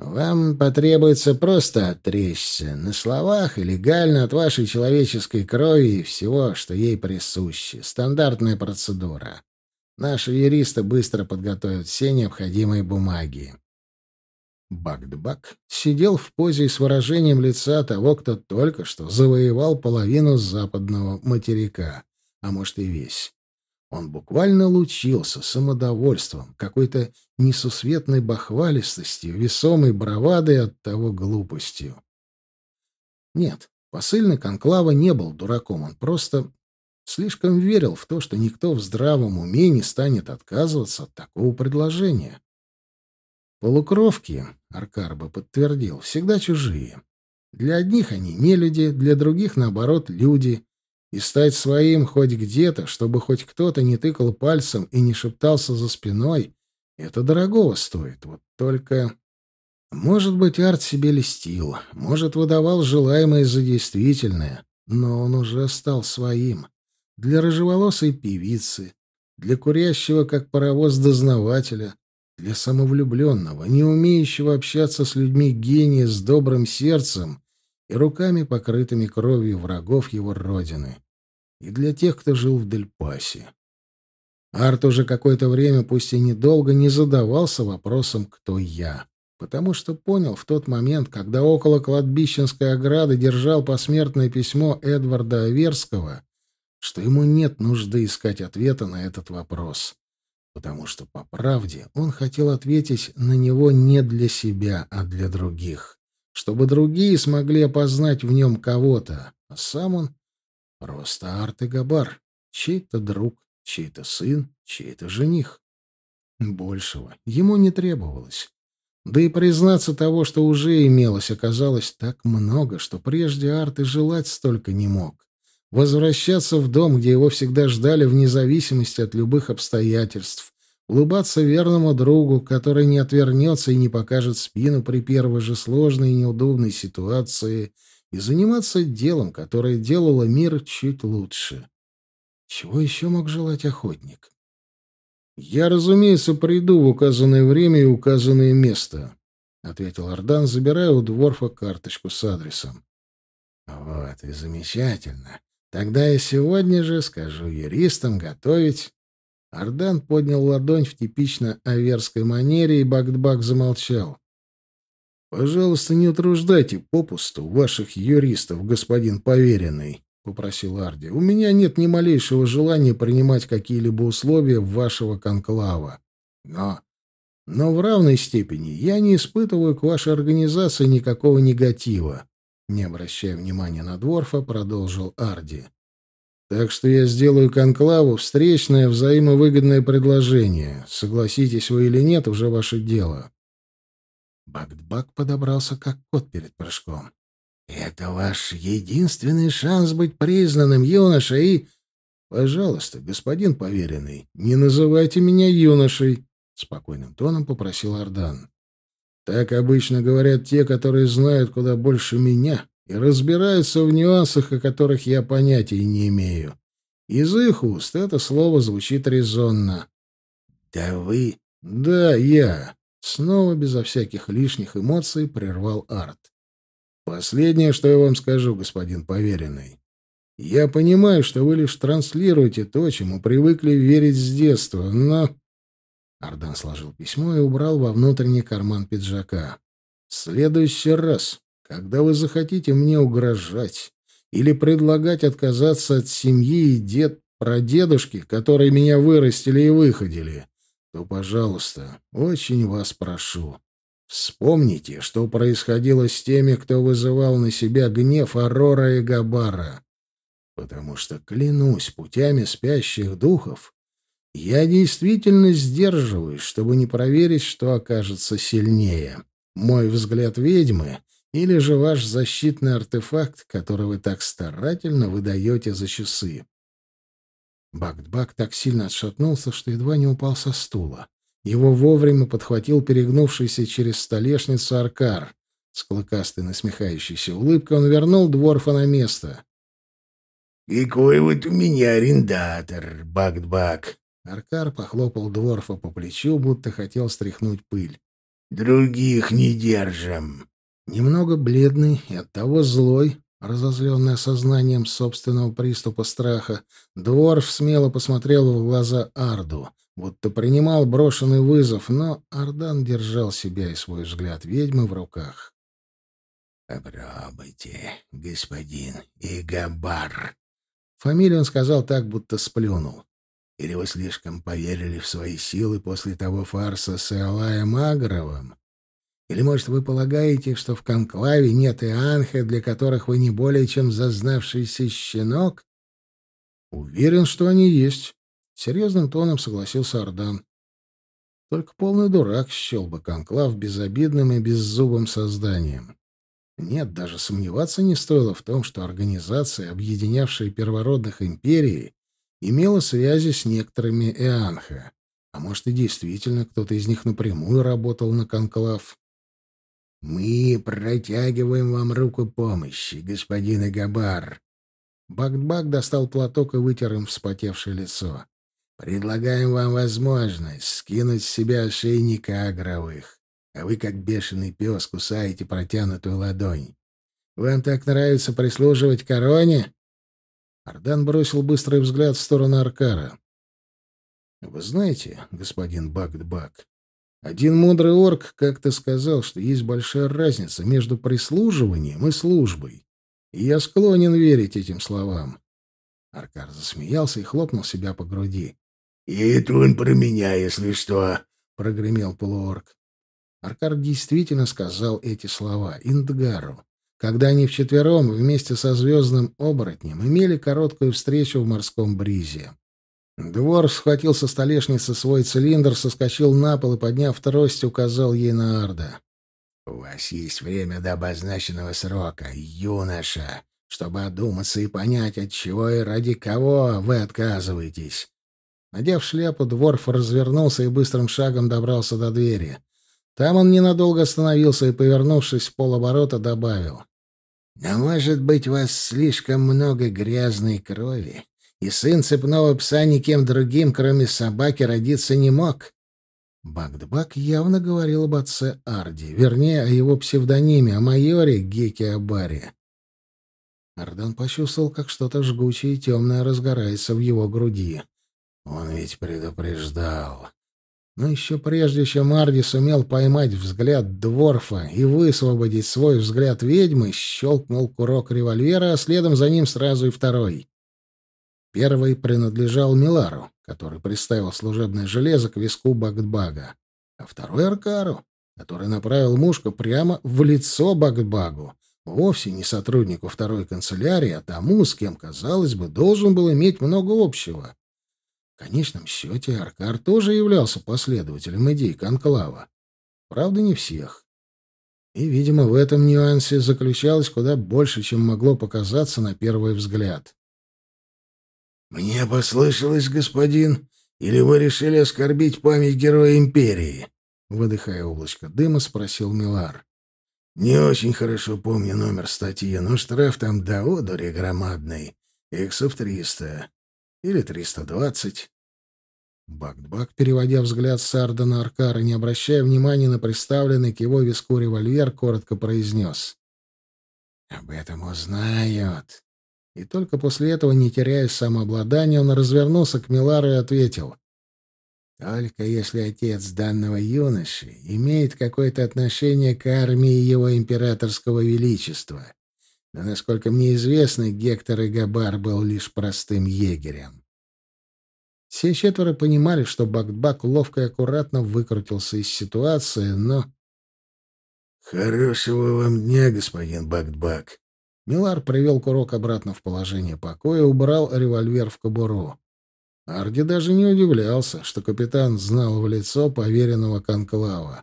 Вам потребуется просто отречься на словах и легально от вашей человеческой крови и всего, что ей присуще. Стандартная процедура. Наши юристы быстро подготовят все необходимые бумаги. Багдбак сидел в позе с выражением лица того, кто только что завоевал половину западного материка, а может и весь. Он буквально лучился самодовольством, какой-то несусветной бахвалистостью, весомой бравадой от того глупостью. Нет, посыльный Конклава не был дураком, он просто слишком верил в то, что никто в здравом уме не станет отказываться от такого предложения. Полукровки, Аркар бы подтвердил, всегда чужие. Для одних они не люди, для других, наоборот, люди, и стать своим хоть где-то, чтобы хоть кто-то не тыкал пальцем и не шептался за спиной, это дорогого стоит. Вот только... Может быть, Арт себе льстил, может, выдавал желаемое за действительное, но он уже стал своим. Для рыжеволосой певицы, для курящего, как паровоз, дознавателя, для самовлюбленного, не умеющего общаться с людьми гения с добрым сердцем и руками, покрытыми кровью врагов его родины и для тех, кто жил в Дельпасе. Арт уже какое-то время, пусть и недолго, не задавался вопросом «кто я?», потому что понял в тот момент, когда около кладбищенской ограды держал посмертное письмо Эдварда Аверского, что ему нет нужды искать ответа на этот вопрос, потому что, по правде, он хотел ответить на него не для себя, а для других, чтобы другие смогли опознать в нем кого-то, а сам он Просто Арт и Габар. Чей-то друг, чей-то сын, чей-то жених. Большего ему не требовалось. Да и признаться того, что уже имелось, оказалось так много, что прежде Арт и желать столько не мог. Возвращаться в дом, где его всегда ждали вне зависимости от любых обстоятельств, улыбаться верному другу, который не отвернется и не покажет спину при первой же сложной и неудобной ситуации — и заниматься делом, которое делало мир чуть лучше. Чего еще мог желать охотник? «Я, разумеется, приду в указанное время и указанное место», — ответил Ардан, забирая у Дворфа карточку с адресом. «Вот и замечательно. Тогда я сегодня же скажу юристам готовить...» Ардан поднял ладонь в типично аверской манере, и Багдбак замолчал. «Пожалуйста, не утруждайте попусту ваших юристов, господин поверенный», — попросил Арди. «У меня нет ни малейшего желания принимать какие-либо условия вашего конклава. Но... Но в равной степени я не испытываю к вашей организации никакого негатива». Не обращая внимания на Дворфа, продолжил Арди. «Так что я сделаю конклаву встречное взаимовыгодное предложение. Согласитесь вы или нет, уже ваше дело». Багдбак подобрался как кот перед прыжком. «Это ваш единственный шанс быть признанным, юноша, и...» «Пожалуйста, господин поверенный, не называйте меня юношей», — спокойным тоном попросил Ардан. «Так обычно говорят те, которые знают куда больше меня и разбираются в нюансах, о которых я понятия не имею. Из их уст это слово звучит резонно». «Да вы...» «Да, я. Снова безо всяких лишних эмоций прервал Арт. «Последнее, что я вам скажу, господин поверенный. Я понимаю, что вы лишь транслируете то, чему привыкли верить с детства, но...» Ардан сложил письмо и убрал во внутренний карман пиджака. «В следующий раз, когда вы захотите мне угрожать или предлагать отказаться от семьи и дед, про дедушки, которые меня вырастили и выходили, то, пожалуйста, очень вас прошу, вспомните, что происходило с теми, кто вызывал на себя гнев Арора и Габара. Потому что, клянусь путями спящих духов, я действительно сдерживаюсь, чтобы не проверить, что окажется сильнее. Мой взгляд ведьмы или же ваш защитный артефакт, который вы так старательно выдаете за часы. Бакт-Бак так сильно отшатнулся, что едва не упал со стула. Его вовремя подхватил перегнувшийся через столешницу Аркар. С клыкастой насмехающейся улыбкой он вернул Дворфа на место. «Какой вот у меня арендатор, Бакт-Бак!» Аркар похлопал Дворфа по плечу, будто хотел стряхнуть пыль. «Других не держим!» Немного бледный и оттого злой, разозленный осознанием собственного приступа страха, Дворф смело посмотрел в глаза Арду, будто принимал брошенный вызов, но Ардан держал себя и свой взгляд ведьмы в руках. «Попробуйте, господин Игабар!» Фамилию он сказал так, будто сплюнул. «Или вы слишком поверили в свои силы после того фарса с Элаем Агровым?» Или, может, вы полагаете, что в конклаве нет и анха, для которых вы не более чем зазнавшийся щенок? Уверен, что они есть. Серьезным тоном согласился Ардан. Только полный дурак счел бы конклав безобидным и беззубым созданием. Нет, даже сомневаться не стоило в том, что организация, объединявшая первородных империй, имела связи с некоторыми Эанха. А может, и действительно кто-то из них напрямую работал на конклав. «Мы протягиваем вам руку помощи, господин Игабар». Бак-бак достал платок и вытер им вспотевшее лицо. «Предлагаем вам возможность скинуть с себя ошейника агровых, а вы, как бешеный пес, кусаете протянутую ладонь. Вам так нравится прислуживать короне?» Ардан бросил быстрый взгляд в сторону Аркара. «Вы знаете, господин Бак-бак, один мудрый орк как-то сказал, что есть большая разница между прислуживанием и службой. И я склонен верить этим словам. Аркар засмеялся и хлопнул себя по груди. — И это он про меня, если что, — прогремел полуорк. Аркар действительно сказал эти слова Индгару, когда они вчетвером вместе со звездным оборотнем имели короткую встречу в морском бризе. Двор схватил со столешницы свой цилиндр, соскочил на пол и, подняв трость, указал ей на Арда. «У вас есть время до обозначенного срока, юноша, чтобы одуматься и понять, от чего и ради кого вы отказываетесь». Надев шляпу, Дворф развернулся и быстрым шагом добрался до двери. Там он ненадолго остановился и, повернувшись в полоборота, добавил. «Но, может быть, у вас слишком много грязной крови, и сын цепного пса никем другим, кроме собаки, родиться не мог. Багдбак явно говорил об отце Арди, вернее, о его псевдониме, о майоре Геке Абаре. Ардан почувствовал, как что-то жгучее и темное разгорается в его груди. Он ведь предупреждал. Но еще прежде, чем Арди сумел поймать взгляд Дворфа и высвободить свой взгляд ведьмы, щелкнул курок револьвера, а следом за ним сразу и второй. Первый принадлежал Милару, который приставил служебное железо к виску Багдбага, а второй — Аркару, который направил мушку прямо в лицо Багдбагу, вовсе не сотруднику второй канцелярии, а тому, с кем, казалось бы, должен был иметь много общего. В конечном счете Аркар тоже являлся последователем идей Конклава. Правда, не всех. И, видимо, в этом нюансе заключалось куда больше, чем могло показаться на первый взгляд. «Мне послышалось, господин, или вы решили оскорбить память героя Империи?» Выдыхая облачко дыма, спросил Милар. «Не очень хорошо помню номер статьи, но штраф там до одури громадный. Иксов триста. Или триста двадцать». Бак-бак, переводя взгляд Сарда на Аркара, не обращая внимания на приставленный к его виску револьвер, коротко произнес. «Об этом узнают. И только после этого, не теряя самообладания, он развернулся к Милару и ответил. «Только если отец данного юноши имеет какое-то отношение к армии его императорского величества. Но, насколько мне известно, Гектор и Габар был лишь простым егерем». Все четверо понимали, что Бакбак ловко и аккуратно выкрутился из ситуации, но... «Хорошего вам дня, господин Бакбак!» Милар привел курок обратно в положение покоя и убрал револьвер в кобуру. Арди даже не удивлялся, что капитан знал в лицо поверенного конклава.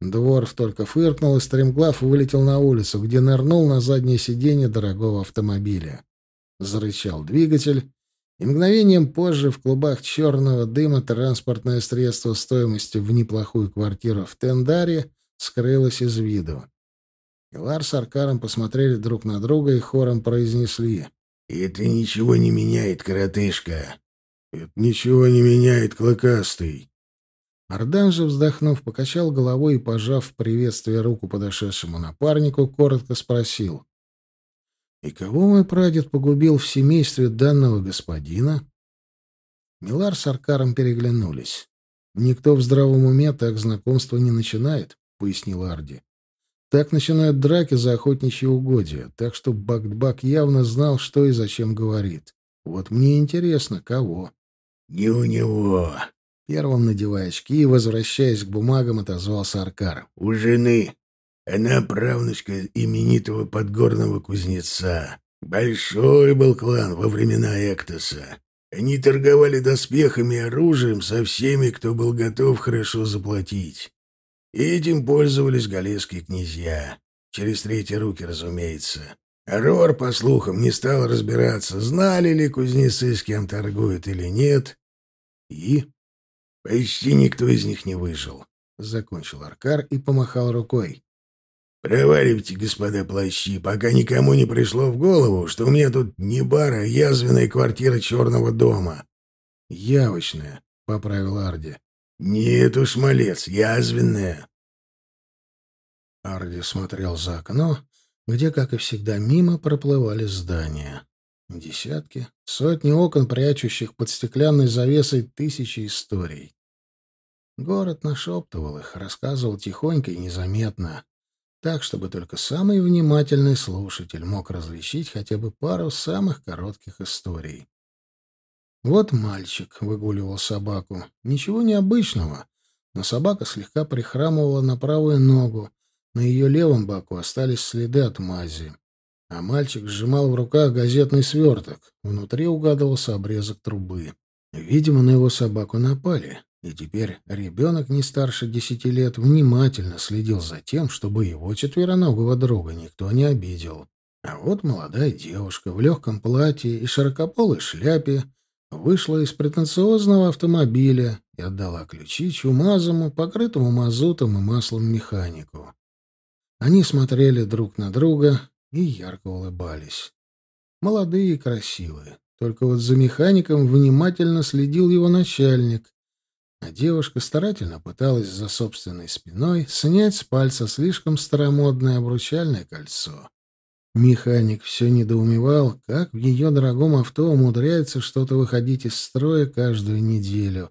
Дворф только фыркнул, и стремглав вылетел на улицу, где нырнул на заднее сиденье дорогого автомобиля. Зарычал двигатель, и мгновением позже в клубах черного дыма транспортное средство стоимостью в неплохую квартиру в Тендаре скрылось из виду. Илар с Аркаром посмотрели друг на друга и хором произнесли. «Это ничего не меняет, коротышка». «Это ничего не меняет, клыкастый». Ардан же, вздохнув, покачал головой и, пожав в приветствие руку подошедшему напарнику, коротко спросил. И кого мой прадед погубил в семействе данного господина? Милар с Аркаром переглянулись. Никто в здравом уме так знакомство не начинает, пояснил Арди. Так начинают драки за охотничьи угодья, так что Бакдбак явно знал, что и зачем говорит. Вот мне интересно, кого. Не у него. Первым надевая очки и возвращаясь к бумагам, отозвался Аркар. У жены. Она правнучка именитого подгорного кузнеца. Большой был клан во времена Эктоса. Они торговали доспехами и оружием со всеми, кто был готов хорошо заплатить. И этим пользовались галейские князья. Через третьи руки, разумеется. Рор, по слухам, не стал разбираться, знали ли кузнецы, с кем торгуют или нет. И почти никто из них не выжил. Закончил Аркар и помахал рукой. Проваливайте, господа плащи, пока никому не пришло в голову, что у меня тут не бар, а язвенная квартира черного дома. — Явочная, — поправил Арди. — Нет уж, малец, язвенная. Арди смотрел за окно, где, как и всегда, мимо проплывали здания. Десятки, сотни окон, прячущих под стеклянной завесой тысячи историй. Город нашептывал их, рассказывал тихонько и незаметно так, чтобы только самый внимательный слушатель мог различить хотя бы пару самых коротких историй. Вот мальчик выгуливал собаку. Ничего необычного, но собака слегка прихрамывала на правую ногу, на ее левом боку остались следы от мази. А мальчик сжимал в руках газетный сверток. Внутри угадывался обрезок трубы. Видимо, на его собаку напали. И теперь ребенок не старше десяти лет внимательно следил за тем, чтобы его четвероногого друга никто не обидел. А вот молодая девушка в легком платье и широкополой шляпе вышла из претенциозного автомобиля и отдала ключи чумазому, покрытому мазутом и маслом механику. Они смотрели друг на друга и ярко улыбались. Молодые и красивые. Только вот за механиком внимательно следил его начальник, а девушка старательно пыталась за собственной спиной снять с пальца слишком старомодное обручальное кольцо. Механик все недоумевал, как в ее дорогом авто умудряется что-то выходить из строя каждую неделю,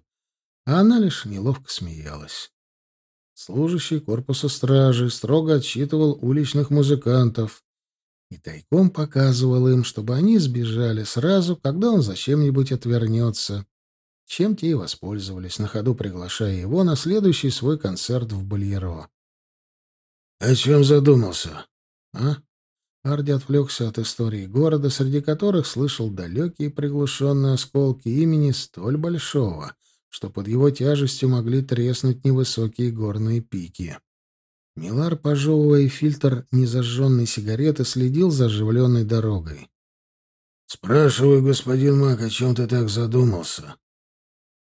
а она лишь неловко смеялась. Служащий корпуса стражи строго отчитывал уличных музыкантов и тайком показывал им, чтобы они сбежали сразу, когда он зачем-нибудь отвернется чем те и воспользовались, на ходу приглашая его на следующий свой концерт в Бальеро. — О чем задумался? — А? Арди отвлекся от истории города, среди которых слышал далекие приглушенные осколки имени столь большого, что под его тяжестью могли треснуть невысокие горные пики. Милар, пожевывая фильтр незажженной сигареты, следил за оживленной дорогой. — Спрашиваю, господин Мак, о чем ты так задумался?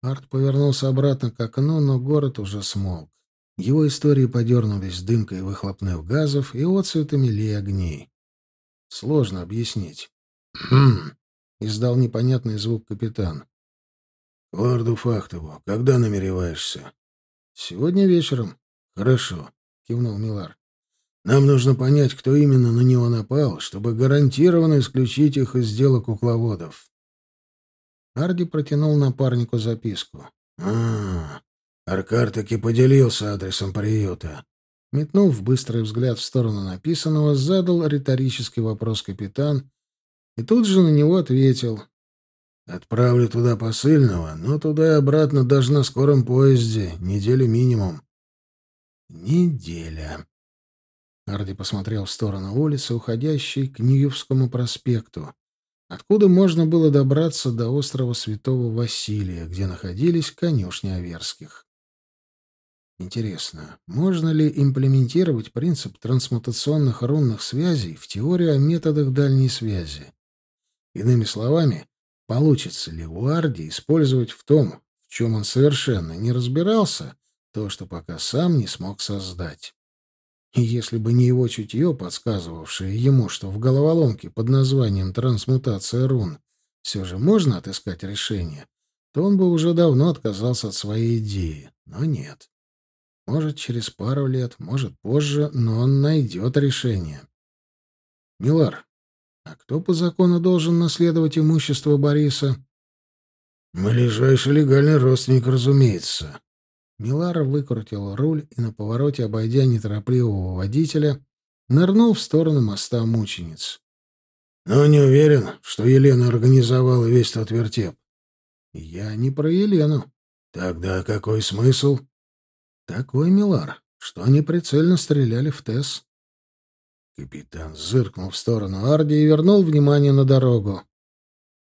Арт повернулся обратно к окну, но город уже смолк. Его истории подернулись дымкой выхлопных газов и отцветами ли огней. Сложно объяснить. «Хм!» — издал непонятный звук капитан. «Лорду Фактову, когда намереваешься?» «Сегодня вечером». «Хорошо», — кивнул Милар. «Нам нужно понять, кто именно на него напал, чтобы гарантированно исключить их из дела кукловодов». Арди протянул напарнику записку. «А, Аркар таки поделился адресом приюта». Метнув быстрый взгляд в сторону написанного, задал риторический вопрос капитан и тут же на него ответил. Отправлю туда посыльного, но туда и обратно даже на скором поезде. Неделя минимум. Неделя. Арди посмотрел в сторону улицы, уходящей к Ньювскому проспекту, откуда можно было добраться до острова Святого Василия, где находились конюшни Аверских. Интересно, можно ли имплементировать принцип трансмутационных рунных связей в теорию о методах дальней связи? Иными словами, получится ли у Арди использовать в том, в чем он совершенно не разбирался, то, что пока сам не смог создать? И если бы не его чутье, подсказывавшее ему, что в головоломке под названием «трансмутация рун» все же можно отыскать решение, то он бы уже давно отказался от своей идеи. Но нет. Может, через пару лет, может, позже, но он найдет решение. Милар, а кто по закону должен наследовать имущество Бориса? Ближайший легальный родственник, разумеется. Милар выкрутил руль и на повороте, обойдя неторопливого водителя, нырнул в сторону моста мучениц. Но не уверен, что Елена организовала весь тот вертеп. Я не про Елену. Тогда какой смысл? Такой, Милар, что они прицельно стреляли в Тесс. Капитан зыркнул в сторону Арди и вернул внимание на дорогу.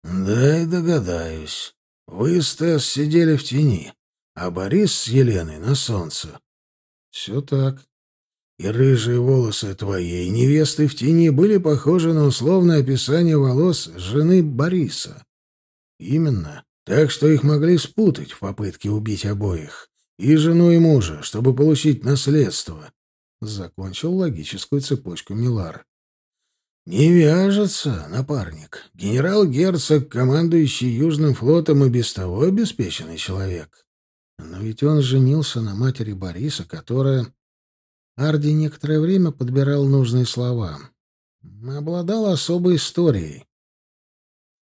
«Да и догадаюсь. Вы с Тесс сидели в тени, а Борис с Еленой на солнце». «Все так. И рыжие волосы твоей невесты в тени были похожи на условное описание волос жены Бориса. Именно. Так что их могли спутать в попытке убить обоих и жену, и мужа, чтобы получить наследство. Закончил логическую цепочку Милар. «Не вяжется, напарник. Генерал-герцог, командующий Южным флотом, и без того обеспеченный человек. Но ведь он женился на матери Бориса, которая...» Арди некоторое время подбирал нужные слова. Обладала особой историей.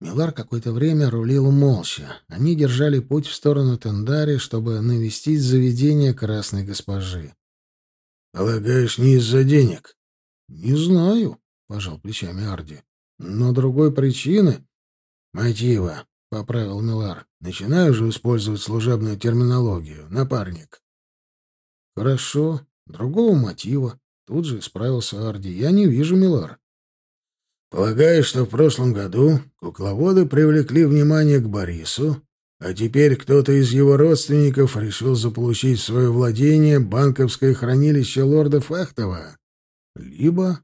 Милар какое-то время рулил молча. Они держали путь в сторону Тендари, чтобы навестить заведение красной госпожи. «Полагаешь, не из-за денег?» «Не знаю», — пожал плечами Арди. «Но другой причины...» «Мотива», — поправил Милар. «Начинаю же использовать служебную терминологию, напарник». «Хорошо. Другого мотива». Тут же исправился Арди. «Я не вижу, Милар. Полагаю, что в прошлом году кукловоды привлекли внимание к Борису, а теперь кто-то из его родственников решил заполучить в свое владение банковское хранилище лорда Фахтова. Либо...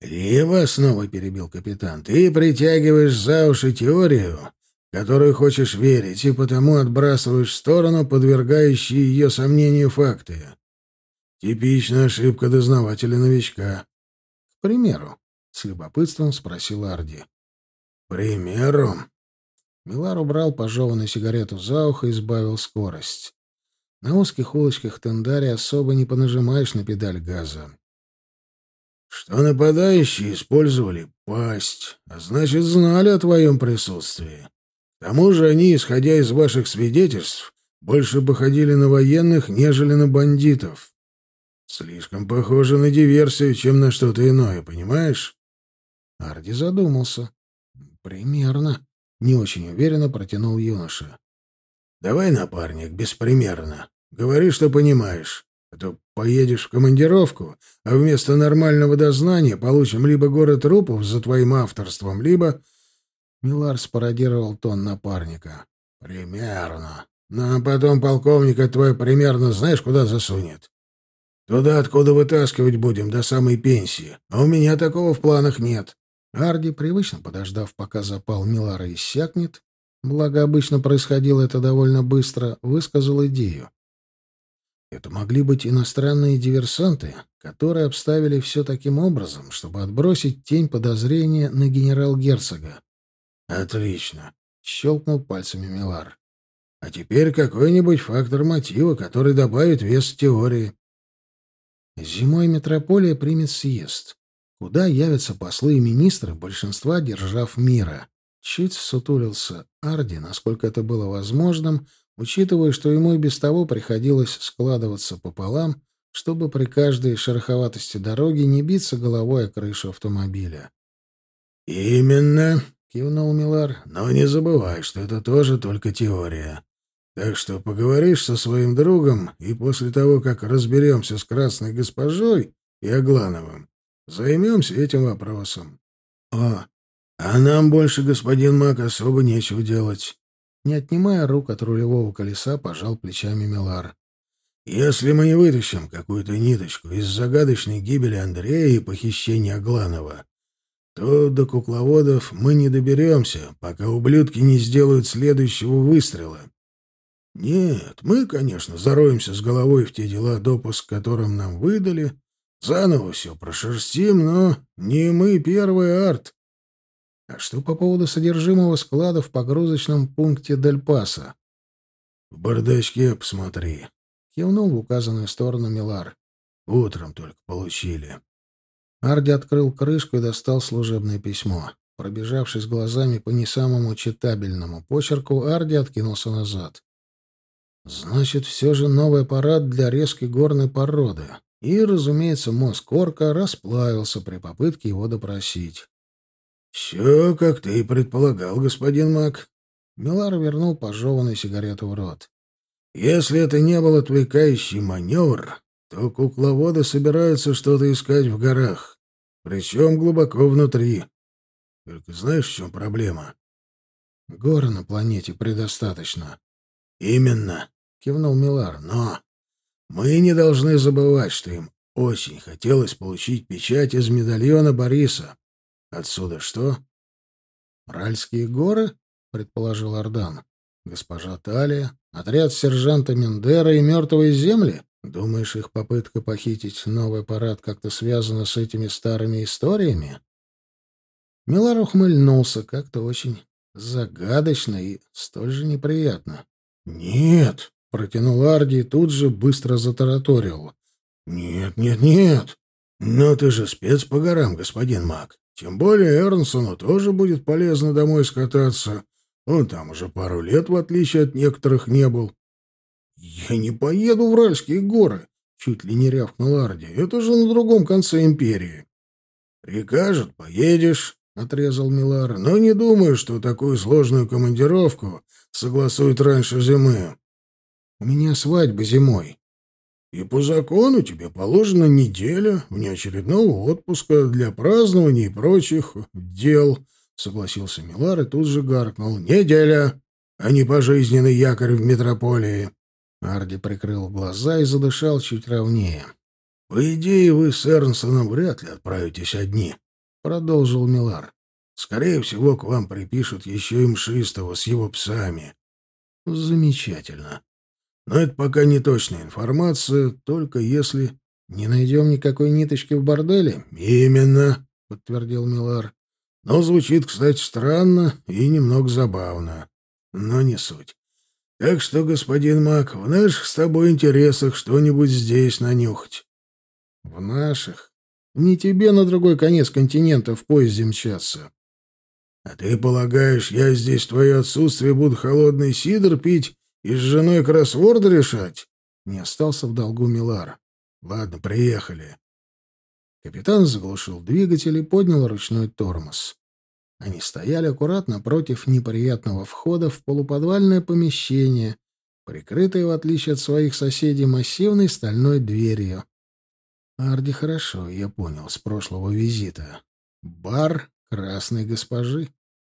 Либо, снова перебил капитан, ты притягиваешь за уши теорию, которую хочешь верить, и потому отбрасываешь в сторону подвергающие ее сомнению факты. Типичная ошибка дознавателя-новичка. К примеру, — с любопытством спросил Арди. «Примеру?» Милар убрал пожеванную сигарету за ухо и сбавил скорость. На узких улочках Тендари особо не понажимаешь на педаль газа. «Что нападающие использовали пасть, а значит, знали о твоем присутствии. К тому же они, исходя из ваших свидетельств, больше походили на военных, нежели на бандитов. Слишком похоже на диверсию, чем на что-то иное, понимаешь?» Арди задумался. «Примерно», — не очень уверенно протянул юноша. «Давай, напарник, беспримерно. Говори, что понимаешь. А то поедешь в командировку, а вместо нормального дознания получим либо город трупов за твоим авторством, либо...» Милар спародировал тон напарника. «Примерно. Ну, а потом полковника твой примерно знаешь, куда засунет? Туда, откуда вытаскивать будем, до самой пенсии. А у меня такого в планах нет. Арди, привычно подождав, пока запал Милара иссякнет, благо обычно происходило это довольно быстро, высказал идею. Это могли быть иностранные диверсанты, которые обставили все таким образом, чтобы отбросить тень подозрения на генерал-герцога. «Отлично!» — щелкнул пальцами Милар. «А теперь какой-нибудь фактор мотива, который добавит вес теории». Зимой метрополия примет съезд куда явятся послы и министры большинства держав мира. Чуть сутулился Арди, насколько это было возможным, учитывая, что ему и без того приходилось складываться пополам, чтобы при каждой шероховатости дороги не биться головой о крышу автомобиля. «Именно», —— кивнул Милар. «Но не забывай, что это тоже только теория. Так что поговоришь со своим другом, и после того, как разберемся с красной госпожой и Аглановым, займемся этим вопросом». «О, а нам больше, господин Мак, особо нечего делать». Не отнимая рук от рулевого колеса, пожал плечами Милар. «Если мы не вытащим какую-то ниточку из загадочной гибели Андрея и похищения Агланова, то до кукловодов мы не доберемся, пока ублюдки не сделают следующего выстрела. Нет, мы, конечно, зароемся с головой в те дела, допуск которым нам выдали, заново все прошерстим, но не мы первый арт. А что по поводу содержимого склада в погрузочном пункте Дель-Паса? В бардачке посмотри. Кивнул в указанную сторону Милар. Утром только получили. Арди открыл крышку и достал служебное письмо. Пробежавшись глазами по не самому читабельному почерку, Арди откинулся назад. Значит, все же новый аппарат для резкой горной породы. И, разумеется, мозг орка расплавился при попытке его допросить. «Все, как ты и предполагал, господин Мак». Милар вернул пожеванную сигарету в рот. «Если это не был отвлекающий маневр, то кукловоды собираются что-то искать в горах, причем глубоко внутри. Только знаешь, в чем проблема? Гор на планете предостаточно. Именно, кивнул Милар, но мы не должны забывать, что им очень хотелось получить печать из медальона Бориса. Отсюда что? Ральские горы, предположил Ардан. Госпожа Талия, отряд сержанта Мендера и мертвые земли? Думаешь, их попытка похитить новый аппарат как-то связана с этими старыми историями? Милар ухмыльнулся как-то очень загадочно и столь же неприятно. «Нет!» — протянул Арди и тут же быстро затараторил. «Нет, нет, нет! Но ты же спец по горам, господин Мак. Тем более Эрнсону тоже будет полезно домой скататься. Он там уже пару лет, в отличие от некоторых, не был. «Я не поеду в Ральские горы!» — чуть ли не рявкнул Арди. «Это же на другом конце империи». «Прикажут, поедешь», — отрезал Милар. «Но не думаю, что такую сложную командировку согласуют раньше зимы. У меня свадьба зимой. И по закону тебе положена неделя внеочередного отпуска для празднования и прочих дел», — согласился Милар и тут же гаркнул. «Неделя, а не пожизненный якорь в метрополии». Арди прикрыл глаза и задышал чуть ровнее. «По идее, вы с Эрнсоном вряд ли отправитесь одни», — продолжил Милар. «Скорее всего, к вам припишут еще и Мшистого с его псами». «Замечательно. Но это пока не точная информация, только если не найдем никакой ниточки в борделе». «Именно», — подтвердил Милар. «Но звучит, кстати, странно и немного забавно. Но не суть. Так что, господин Мак, в наших с тобой интересах что-нибудь здесь нанюхать. — В наших? Не тебе на другой конец континента в поезде мчаться. — А ты полагаешь, я здесь в твое отсутствие буду холодный сидр пить и с женой кроссворд решать? Не остался в долгу Милар. — Ладно, приехали. Капитан заглушил двигатель и поднял ручной тормоз. Они стояли аккуратно против неприятного входа в полуподвальное помещение, прикрытое, в отличие от своих соседей, массивной стальной дверью. Арди хорошо, я понял, с прошлого визита. Бар красной госпожи.